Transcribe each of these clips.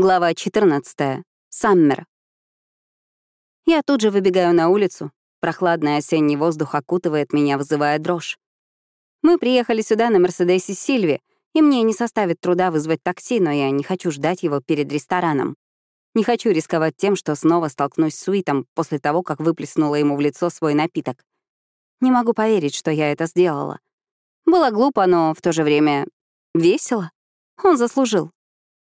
Глава 14. Саммер. Я тут же выбегаю на улицу. Прохладный осенний воздух окутывает меня, вызывая дрожь. Мы приехали сюда на Мерседесе Сильви, и мне не составит труда вызвать такси, но я не хочу ждать его перед рестораном. Не хочу рисковать тем, что снова столкнусь с Уитом после того, как выплеснула ему в лицо свой напиток. Не могу поверить, что я это сделала. Было глупо, но в то же время весело. Он заслужил.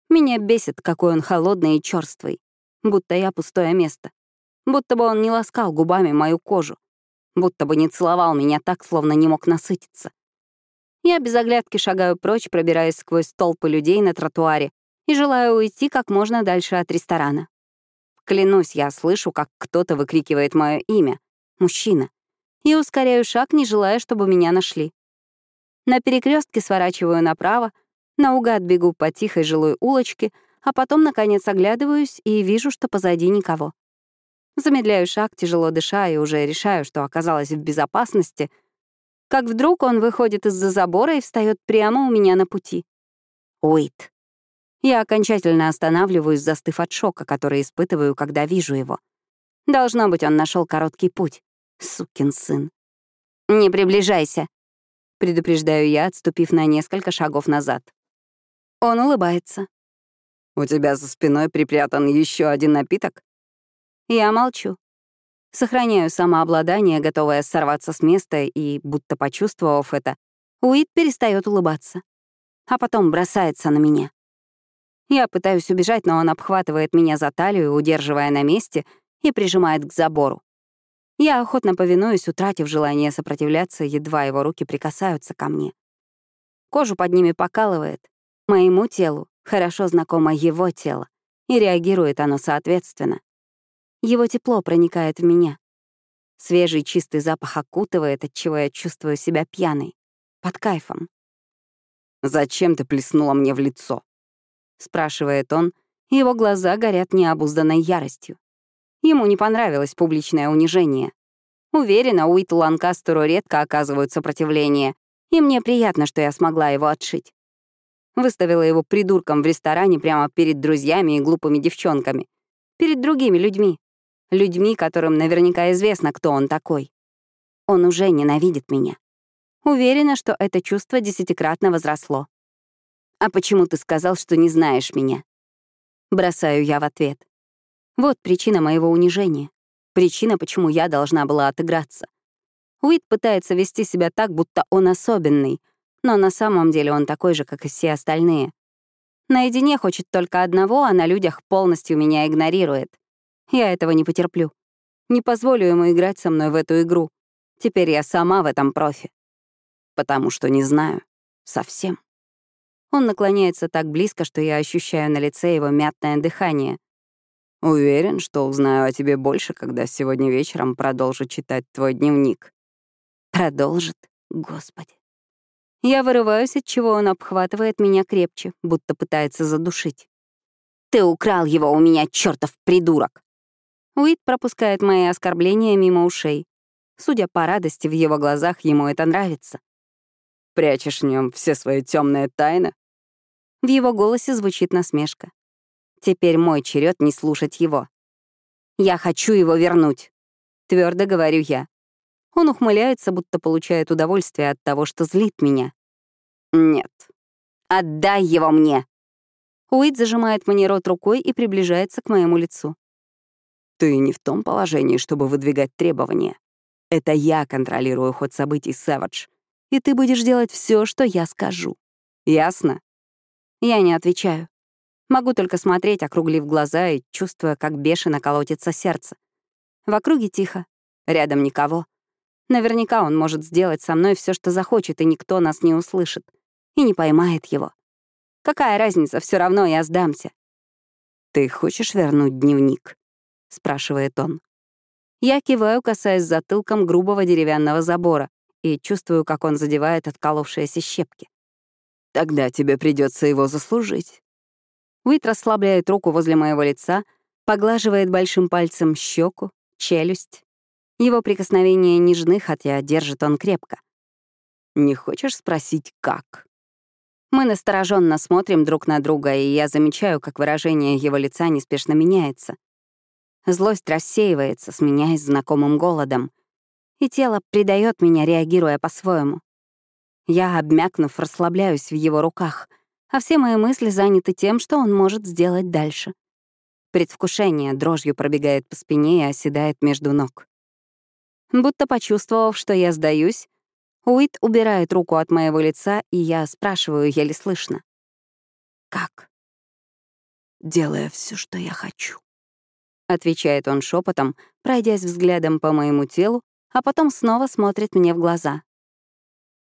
Меня бесит, какой он холодный и черствый. Будто я пустое место. Будто бы он не ласкал губами мою кожу. Будто бы не целовал меня так, словно не мог насытиться. Я без оглядки шагаю прочь, пробираясь сквозь толпы людей на тротуаре и желаю уйти как можно дальше от ресторана. Клянусь, я слышу, как кто-то выкрикивает мое имя. Мужчина. И ускоряю шаг, не желая, чтобы меня нашли. На перекрестке сворачиваю направо, Наугад бегу по тихой жилой улочке, а потом, наконец, оглядываюсь и вижу, что позади никого. Замедляю шаг, тяжело дыша, и уже решаю, что оказалась в безопасности, как вдруг он выходит из-за забора и встает прямо у меня на пути. Уит. Я окончательно останавливаюсь, застыв от шока, который испытываю, когда вижу его. Должно быть, он нашел короткий путь. Сукин сын. «Не приближайся», — предупреждаю я, отступив на несколько шагов назад. Он улыбается. «У тебя за спиной припрятан еще один напиток?» Я молчу. Сохраняю самообладание, готовая сорваться с места, и, будто почувствовав это, Уит перестает улыбаться. А потом бросается на меня. Я пытаюсь убежать, но он обхватывает меня за талию, удерживая на месте, и прижимает к забору. Я охотно повинуюсь, утратив желание сопротивляться, едва его руки прикасаются ко мне. Кожу под ними покалывает, Моему телу хорошо знакомо его тело, и реагирует оно соответственно. Его тепло проникает в меня. Свежий чистый запах окутывает, отчего я чувствую себя пьяной, под кайфом. «Зачем ты плеснула мне в лицо?» — спрашивает он, и его глаза горят необузданной яростью. Ему не понравилось публичное унижение. Уверена, Уиту Ланкастеру редко оказывают сопротивление, и мне приятно, что я смогла его отшить. Выставила его придурком в ресторане прямо перед друзьями и глупыми девчонками. Перед другими людьми. Людьми, которым наверняка известно, кто он такой. Он уже ненавидит меня. Уверена, что это чувство десятикратно возросло. «А почему ты сказал, что не знаешь меня?» Бросаю я в ответ. Вот причина моего унижения. Причина, почему я должна была отыграться. Уит пытается вести себя так, будто он особенный, но на самом деле он такой же, как и все остальные. Наедине хочет только одного, а на людях полностью меня игнорирует. Я этого не потерплю. Не позволю ему играть со мной в эту игру. Теперь я сама в этом профи. Потому что не знаю. Совсем. Он наклоняется так близко, что я ощущаю на лице его мятное дыхание. Уверен, что узнаю о тебе больше, когда сегодня вечером продолжу читать твой дневник. Продолжит? Господи. Я вырываюсь, от чего он обхватывает меня крепче, будто пытается задушить. «Ты украл его у меня, чертов придурок!» Уит пропускает мои оскорбления мимо ушей. Судя по радости в его глазах, ему это нравится. «Прячешь в нем все свои темные тайны?» В его голосе звучит насмешка. Теперь мой черед не слушать его. «Я хочу его вернуть», — твердо говорю я. Он ухмыляется, будто получает удовольствие от того, что злит меня. «Нет». «Отдай его мне!» Уит зажимает мне рот рукой и приближается к моему лицу. «Ты не в том положении, чтобы выдвигать требования. Это я контролирую ход событий, Сэвидж, и ты будешь делать все, что я скажу. Ясно?» Я не отвечаю. Могу только смотреть, округлив глаза и чувствуя, как бешено колотится сердце. В округе тихо, рядом никого. Наверняка он может сделать со мной все, что захочет, и никто нас не услышит. И не поймает его. Какая разница, все равно я сдамся. «Ты хочешь вернуть дневник?» — спрашивает он. Я киваю, касаясь затылком грубого деревянного забора, и чувствую, как он задевает отколовшиеся щепки. «Тогда тебе придется его заслужить». Уит расслабляет руку возле моего лица, поглаживает большим пальцем щеку, челюсть, его прикосновения нежны, хотя держит он крепко. «Не хочешь спросить, как?» Мы настороженно смотрим друг на друга, и я замечаю, как выражение его лица неспешно меняется. Злость рассеивается, сменяясь знакомым голодом, и тело предает меня, реагируя по-своему. Я, обмякнув, расслабляюсь в его руках, а все мои мысли заняты тем, что он может сделать дальше. Предвкушение дрожью пробегает по спине и оседает между ног. Будто почувствовав, что я сдаюсь, Уит убирает руку от моего лица, и я спрашиваю еле слышно. «Как?» «Делая все, что я хочу», — отвечает он шепотом, пройдясь взглядом по моему телу, а потом снова смотрит мне в глаза.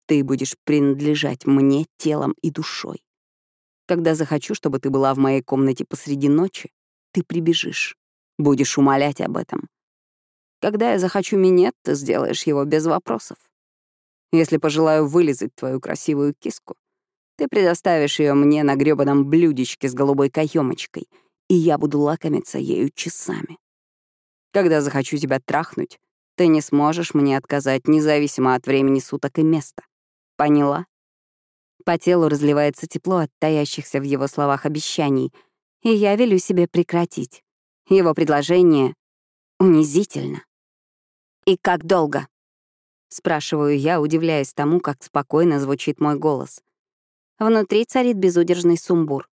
«Ты будешь принадлежать мне телом и душой. Когда захочу, чтобы ты была в моей комнате посреди ночи, ты прибежишь, будешь умолять об этом. Когда я захочу минет, ты сделаешь его без вопросов. Если пожелаю вылезать твою красивую киску, ты предоставишь ее мне на грёбаном блюдечке с голубой каемочкой, и я буду лакомиться ею часами. Когда захочу тебя трахнуть, ты не сможешь мне отказать, независимо от времени суток и места. Поняла? По телу разливается тепло от таящихся в его словах обещаний, и я велю себе прекратить. Его предложение унизительно. «И как долго?» — спрашиваю я, удивляясь тому, как спокойно звучит мой голос. Внутри царит безудержный сумбур.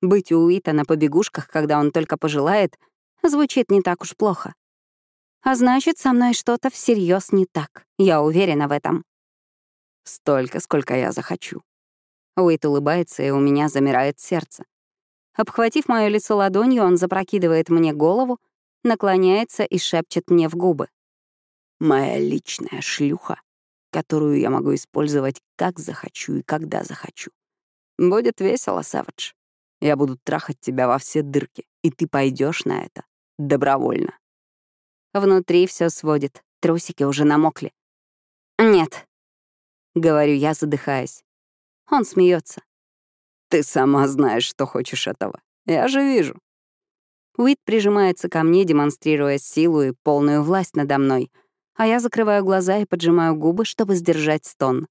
Быть у Уита на побегушках, когда он только пожелает, звучит не так уж плохо. А значит, со мной что-то всерьез не так. Я уверена в этом. Столько, сколько я захочу. Уит улыбается, и у меня замирает сердце. Обхватив моё лицо ладонью, он запрокидывает мне голову, наклоняется и шепчет мне в губы моя личная шлюха, которую я могу использовать как захочу и когда захочу. Будет весело, Савадж. Я буду трахать тебя во все дырки, и ты пойдешь на это добровольно. Внутри все сводит, трусики уже намокли. «Нет», — говорю я, задыхаясь. Он смеется. «Ты сама знаешь, что хочешь этого. Я же вижу». Уит прижимается ко мне, демонстрируя силу и полную власть надо мной — а я закрываю глаза и поджимаю губы, чтобы сдержать стон.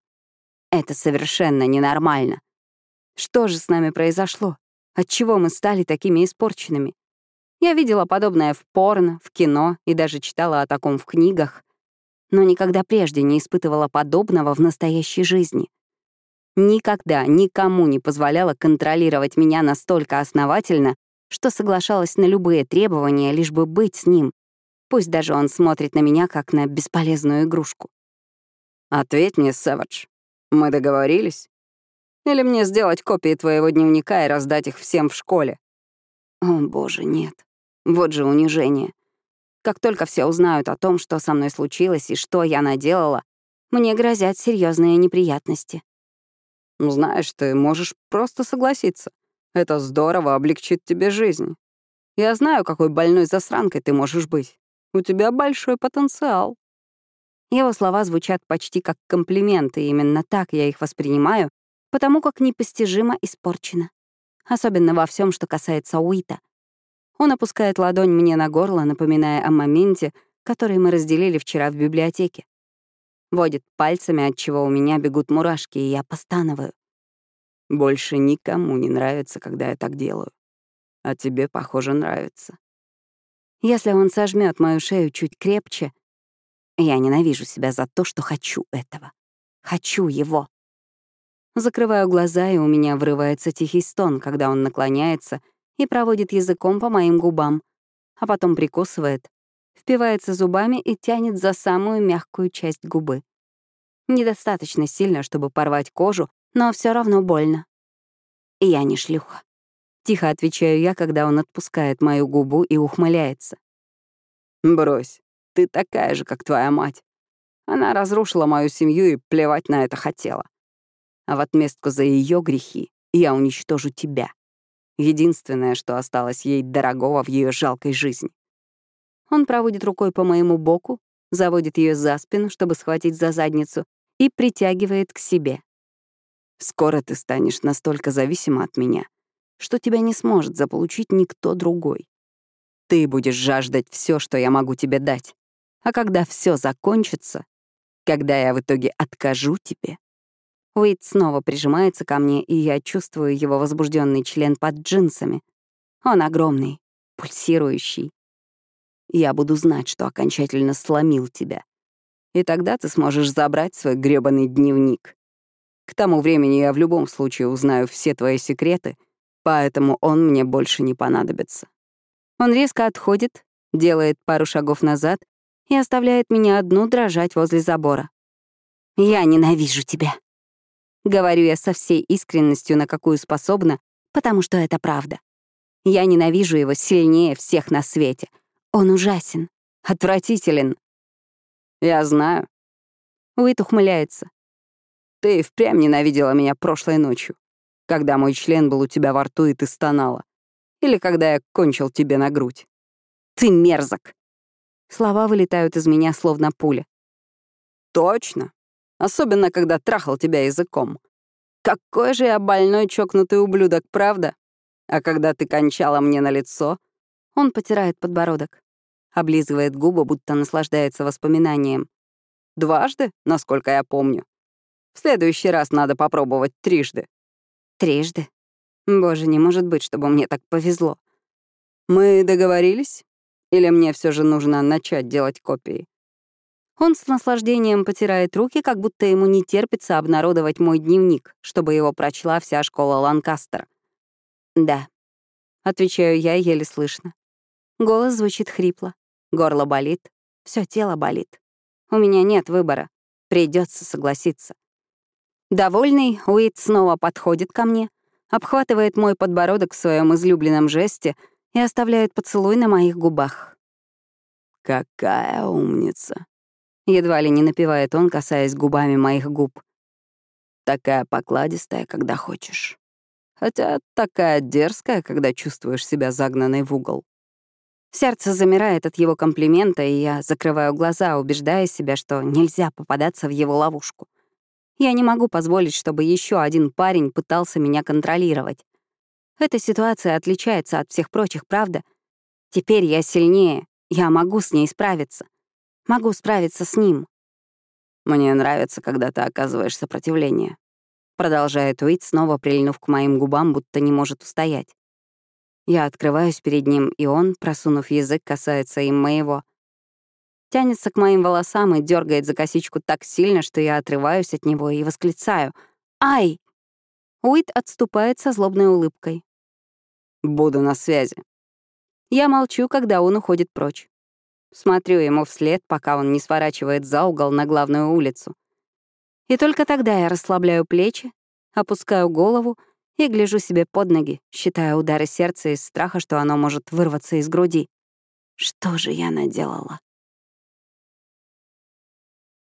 Это совершенно ненормально. Что же с нами произошло? Отчего мы стали такими испорченными? Я видела подобное в порно, в кино и даже читала о таком в книгах, но никогда прежде не испытывала подобного в настоящей жизни. Никогда никому не позволяла контролировать меня настолько основательно, что соглашалась на любые требования, лишь бы быть с ним, Пусть даже он смотрит на меня, как на бесполезную игрушку. «Ответь мне, Сэвидж, мы договорились? Или мне сделать копии твоего дневника и раздать их всем в школе?» О, боже, нет. Вот же унижение. Как только все узнают о том, что со мной случилось и что я наделала, мне грозят серьезные неприятности. Ну, знаешь, ты можешь просто согласиться. Это здорово облегчит тебе жизнь. Я знаю, какой больной засранкой ты можешь быть. У тебя большой потенциал». Его слова звучат почти как комплименты, и именно так я их воспринимаю, потому как непостижимо испорчено. Особенно во всем, что касается Уита. Он опускает ладонь мне на горло, напоминая о моменте, который мы разделили вчера в библиотеке. Водит пальцами, от чего у меня бегут мурашки, и я постановаю. Больше никому не нравится, когда я так делаю. А тебе, похоже, нравится. Если он сожмет мою шею чуть крепче, я ненавижу себя за то, что хочу этого. Хочу его. Закрываю глаза, и у меня врывается тихий стон, когда он наклоняется и проводит языком по моим губам, а потом прикусывает, впивается зубами и тянет за самую мягкую часть губы. Недостаточно сильно, чтобы порвать кожу, но все равно больно. И я не шлюха. Тихо отвечаю я, когда он отпускает мою губу и ухмыляется. «Брось, ты такая же, как твоя мать. Она разрушила мою семью и плевать на это хотела. А в отместку за ее грехи я уничтожу тебя. Единственное, что осталось ей дорогого в ее жалкой жизни. Он проводит рукой по моему боку, заводит ее за спину, чтобы схватить за задницу, и притягивает к себе. Скоро ты станешь настолько зависима от меня, что тебя не сможет заполучить никто другой. Ты будешь жаждать все, что я могу тебе дать. А когда все закончится, когда я в итоге откажу тебе, Уит снова прижимается ко мне, и я чувствую его возбужденный член под джинсами. Он огромный, пульсирующий. Я буду знать, что окончательно сломил тебя. И тогда ты сможешь забрать свой грёбаный дневник. К тому времени я в любом случае узнаю все твои секреты, поэтому он мне больше не понадобится. Он резко отходит, делает пару шагов назад и оставляет меня одну дрожать возле забора. «Я ненавижу тебя», — говорю я со всей искренностью, на какую способна, потому что это правда. Я ненавижу его сильнее всех на свете. Он ужасен, отвратителен. Я знаю. Уит ухмыляется. Ты впрямь ненавидела меня прошлой ночью, когда мой член был у тебя во рту, и ты стонала. Или когда я кончил тебе на грудь. Ты мерзок. Слова вылетают из меня, словно пуля. Точно. Особенно, когда трахал тебя языком. Какой же я больной чокнутый ублюдок, правда? А когда ты кончала мне на лицо... Он потирает подбородок, облизывает губы, будто наслаждается воспоминанием. Дважды, насколько я помню. В следующий раз надо попробовать трижды. Трижды? Боже, не может быть, чтобы мне так повезло. Мы договорились? Или мне все же нужно начать делать копии? Он с наслаждением потирает руки, как будто ему не терпится обнародовать мой дневник, чтобы его прочла вся школа Ланкастера. «Да», — отвечаю я еле слышно. Голос звучит хрипло, горло болит, все тело болит. У меня нет выбора, придется согласиться. Довольный, Уит снова подходит ко мне, обхватывает мой подбородок в своем излюбленном жесте и оставляет поцелуй на моих губах. «Какая умница!» Едва ли не напевает он, касаясь губами моих губ. Такая покладистая, когда хочешь. Хотя такая дерзкая, когда чувствуешь себя загнанной в угол. Сердце замирает от его комплимента, и я закрываю глаза, убеждая себя, что нельзя попадаться в его ловушку. Я не могу позволить, чтобы еще один парень пытался меня контролировать. Эта ситуация отличается от всех прочих, правда? Теперь я сильнее, я могу с ней справиться. Могу справиться с ним. Мне нравится, когда ты оказываешь сопротивление. Продолжает Уит, снова прильнув к моим губам, будто не может устоять. Я открываюсь перед ним, и он, просунув язык, касается им моего. Тянется к моим волосам и дергает за косичку так сильно, что я отрываюсь от него и восклицаю «Ай!». Уит отступает со злобной улыбкой. «Буду на связи». Я молчу, когда он уходит прочь. Смотрю ему вслед, пока он не сворачивает за угол на главную улицу. И только тогда я расслабляю плечи, опускаю голову и гляжу себе под ноги, считая удары сердца из страха, что оно может вырваться из груди. Что же я наделала?